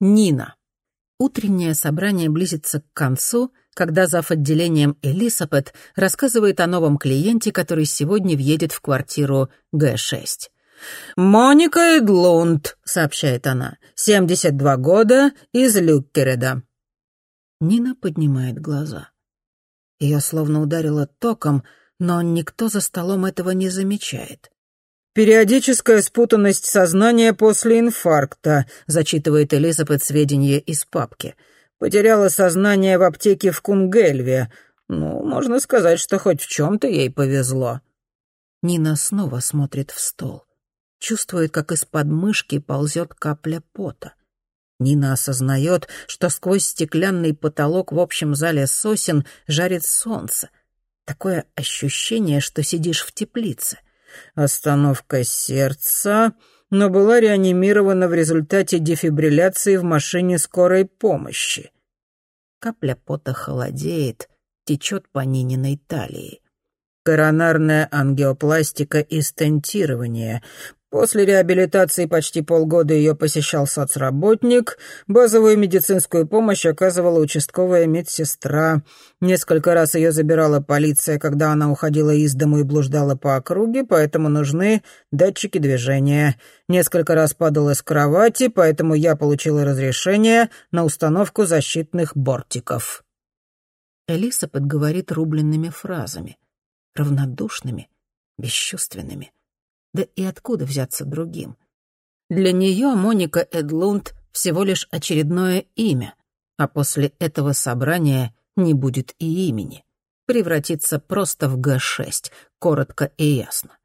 Нина. Утреннее собрание близится к концу, когда зав. отделением Элисабет рассказывает о новом клиенте, который сегодня въедет в квартиру Г-6. «Моника Эдлунд», — сообщает она, — «72 года, из Люккереда». Нина поднимает глаза. Ее словно ударило током, но никто за столом этого не замечает. «Периодическая спутанность сознания после инфаркта», — зачитывает Элизабет сведения из папки. «Потеряла сознание в аптеке в Кунгельве. Ну, можно сказать, что хоть в чем-то ей повезло». Нина снова смотрит в стол. Чувствует, как из-под мышки ползет капля пота. Нина осознает, что сквозь стеклянный потолок в общем зале сосен жарит солнце. Такое ощущение, что сидишь в теплице остановка сердца, но была реанимирована в результате дефибрилляции в машине скорой помощи. Капля пота холодеет, течет по Нининой талии. Коронарная ангиопластика и стентирование. После реабилитации почти полгода ее посещал соцработник, базовую медицинскую помощь оказывала участковая медсестра. Несколько раз ее забирала полиция, когда она уходила из дому и блуждала по округе, поэтому нужны датчики движения. Несколько раз падала с кровати, поэтому я получила разрешение на установку защитных бортиков. Элисабет говорит рубленными фразами, равнодушными, бесчувственными. Да и откуда взяться другим? Для нее Моника Эдлунд всего лишь очередное имя, а после этого собрания не будет и имени. Превратится просто в Г-6, коротко и ясно.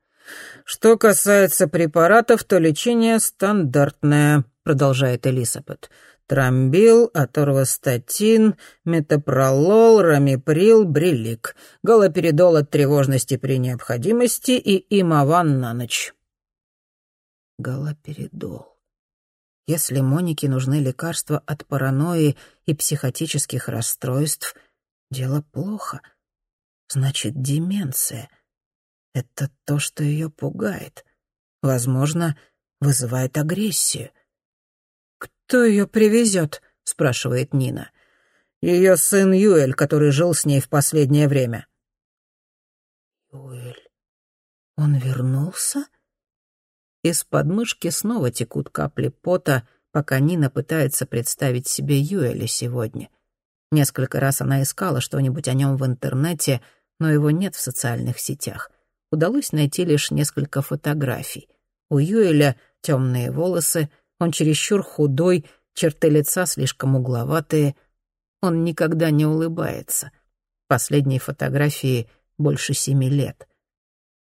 «Что касается препаратов, то лечение стандартное», — продолжает Элисабет. Трамбил, аторвастатин, метапролол, рамиприл, брилик, галоперидол от тревожности при необходимости и имован на ночь. Галоперидол. Если Монике нужны лекарства от паранойи и психотических расстройств, дело плохо. Значит, деменция. Это то, что ее пугает. Возможно, вызывает агрессию. «Кто ее привезет?» — спрашивает Нина. «Ее сын Юэль, который жил с ней в последнее время». «Юэль? Он вернулся?» Из подмышки снова текут капли пота, пока Нина пытается представить себе Юэля сегодня. Несколько раз она искала что-нибудь о нем в интернете, но его нет в социальных сетях. Удалось найти лишь несколько фотографий. У Юэля темные волосы — он чересчур худой, черты лица слишком угловатые. Он никогда не улыбается. Последней фотографии больше семи лет.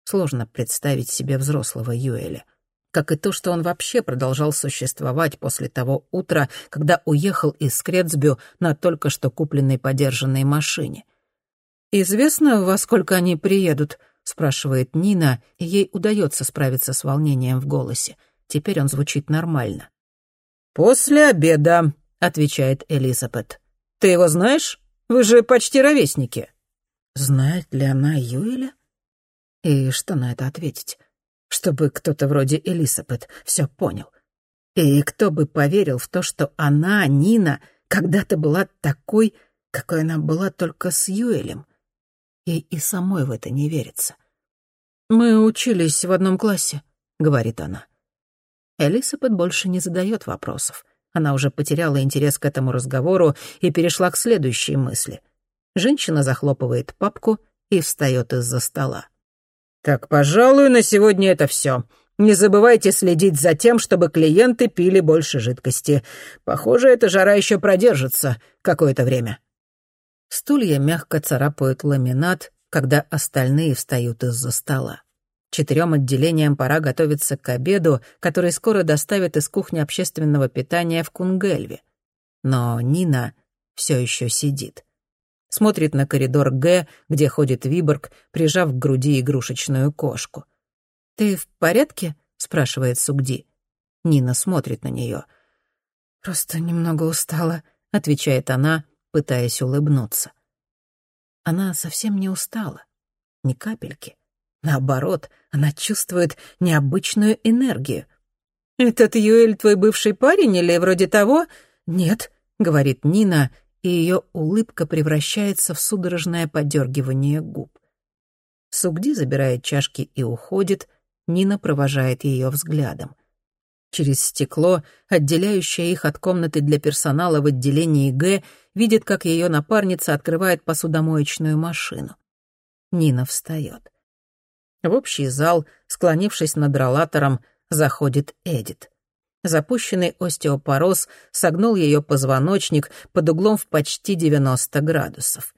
Сложно представить себе взрослого Юэля. Как и то, что он вообще продолжал существовать после того утра, когда уехал из Скрецбю на только что купленной подержанной машине. «Известно, во сколько они приедут?» — спрашивает Нина, и ей удается справиться с волнением в голосе. — Теперь он звучит нормально. «После обеда», — отвечает Элизабет. «Ты его знаешь? Вы же почти ровесники». Знает ли она Юэля? И что на это ответить? Чтобы кто-то вроде Элизабет все понял. И кто бы поверил в то, что она, Нина, когда-то была такой, какой она была только с Юэлем. Ей и самой в это не верится. «Мы учились в одном классе», — говорит она. Элисабет больше не задает вопросов. Она уже потеряла интерес к этому разговору и перешла к следующей мысли. Женщина захлопывает папку и встает из-за стола. «Так, пожалуй, на сегодня это все. Не забывайте следить за тем, чтобы клиенты пили больше жидкости. Похоже, эта жара еще продержится какое-то время». Стулья мягко царапают ламинат, когда остальные встают из-за стола. Четырем отделениям пора готовиться к обеду, который скоро доставят из кухни общественного питания в Кунгельве. Но Нина все еще сидит. Смотрит на коридор Г, где ходит Виборг, прижав к груди игрушечную кошку. «Ты в порядке?» — спрашивает Сугди. Нина смотрит на нее. «Просто немного устала», — отвечает она, пытаясь улыбнуться. Она совсем не устала. Ни капельки. Наоборот, она чувствует необычную энергию. «Этот Юэль твой бывший парень или вроде того?» «Нет», — говорит Нина, и ее улыбка превращается в судорожное подергивание губ. Сугди забирает чашки и уходит, Нина провожает ее взглядом. Через стекло, отделяющее их от комнаты для персонала в отделении Г, видит, как ее напарница открывает посудомоечную машину. Нина встает. В общий зал, склонившись над ролатором, заходит Эдит. Запущенный остеопороз согнул ее позвоночник под углом в почти 90 градусов.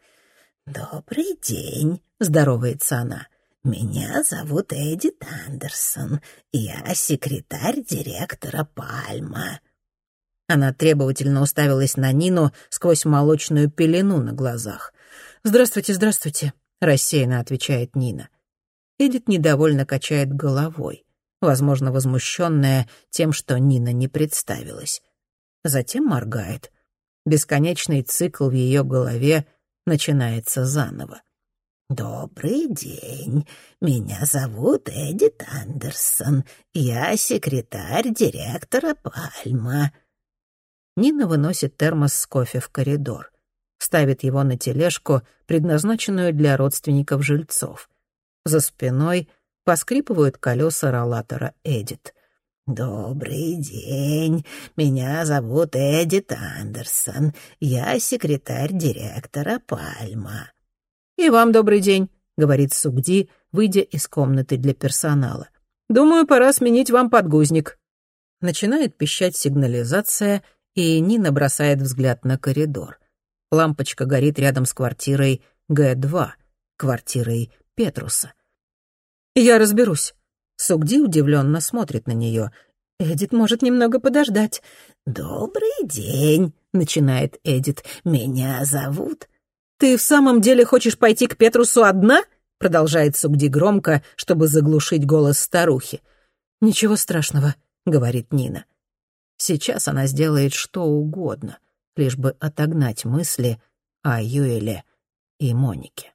«Добрый день», — здоровается она. «Меня зовут Эдит Андерсон. Я секретарь директора Пальма». Она требовательно уставилась на Нину сквозь молочную пелену на глазах. «Здравствуйте, здравствуйте», — рассеянно отвечает Нина. Эдит недовольно качает головой, возможно, возмущенная тем, что Нина не представилась. Затем моргает. Бесконечный цикл в ее голове начинается заново. «Добрый день. Меня зовут Эдит Андерсон. Я секретарь директора Пальма». Нина выносит термос с кофе в коридор. Ставит его на тележку, предназначенную для родственников жильцов. За спиной поскрипывают колеса роллатора Эдит. «Добрый день. Меня зовут Эдит Андерсон. Я секретарь директора Пальма». «И вам добрый день», — говорит Сугди, выйдя из комнаты для персонала. «Думаю, пора сменить вам подгузник». Начинает пищать сигнализация, и Нина бросает взгляд на коридор. Лампочка горит рядом с квартирой Г-2, квартирой Петруса. «Я разберусь», Сугди удивленно смотрит на нее. «Эдит может немного подождать». «Добрый день», — начинает Эдит. «Меня зовут...» «Ты в самом деле хочешь пойти к Петрусу одна?» — продолжает Сугди громко, чтобы заглушить голос старухи. «Ничего страшного», — говорит Нина. Сейчас она сделает что угодно, лишь бы отогнать мысли о Юэле и Монике.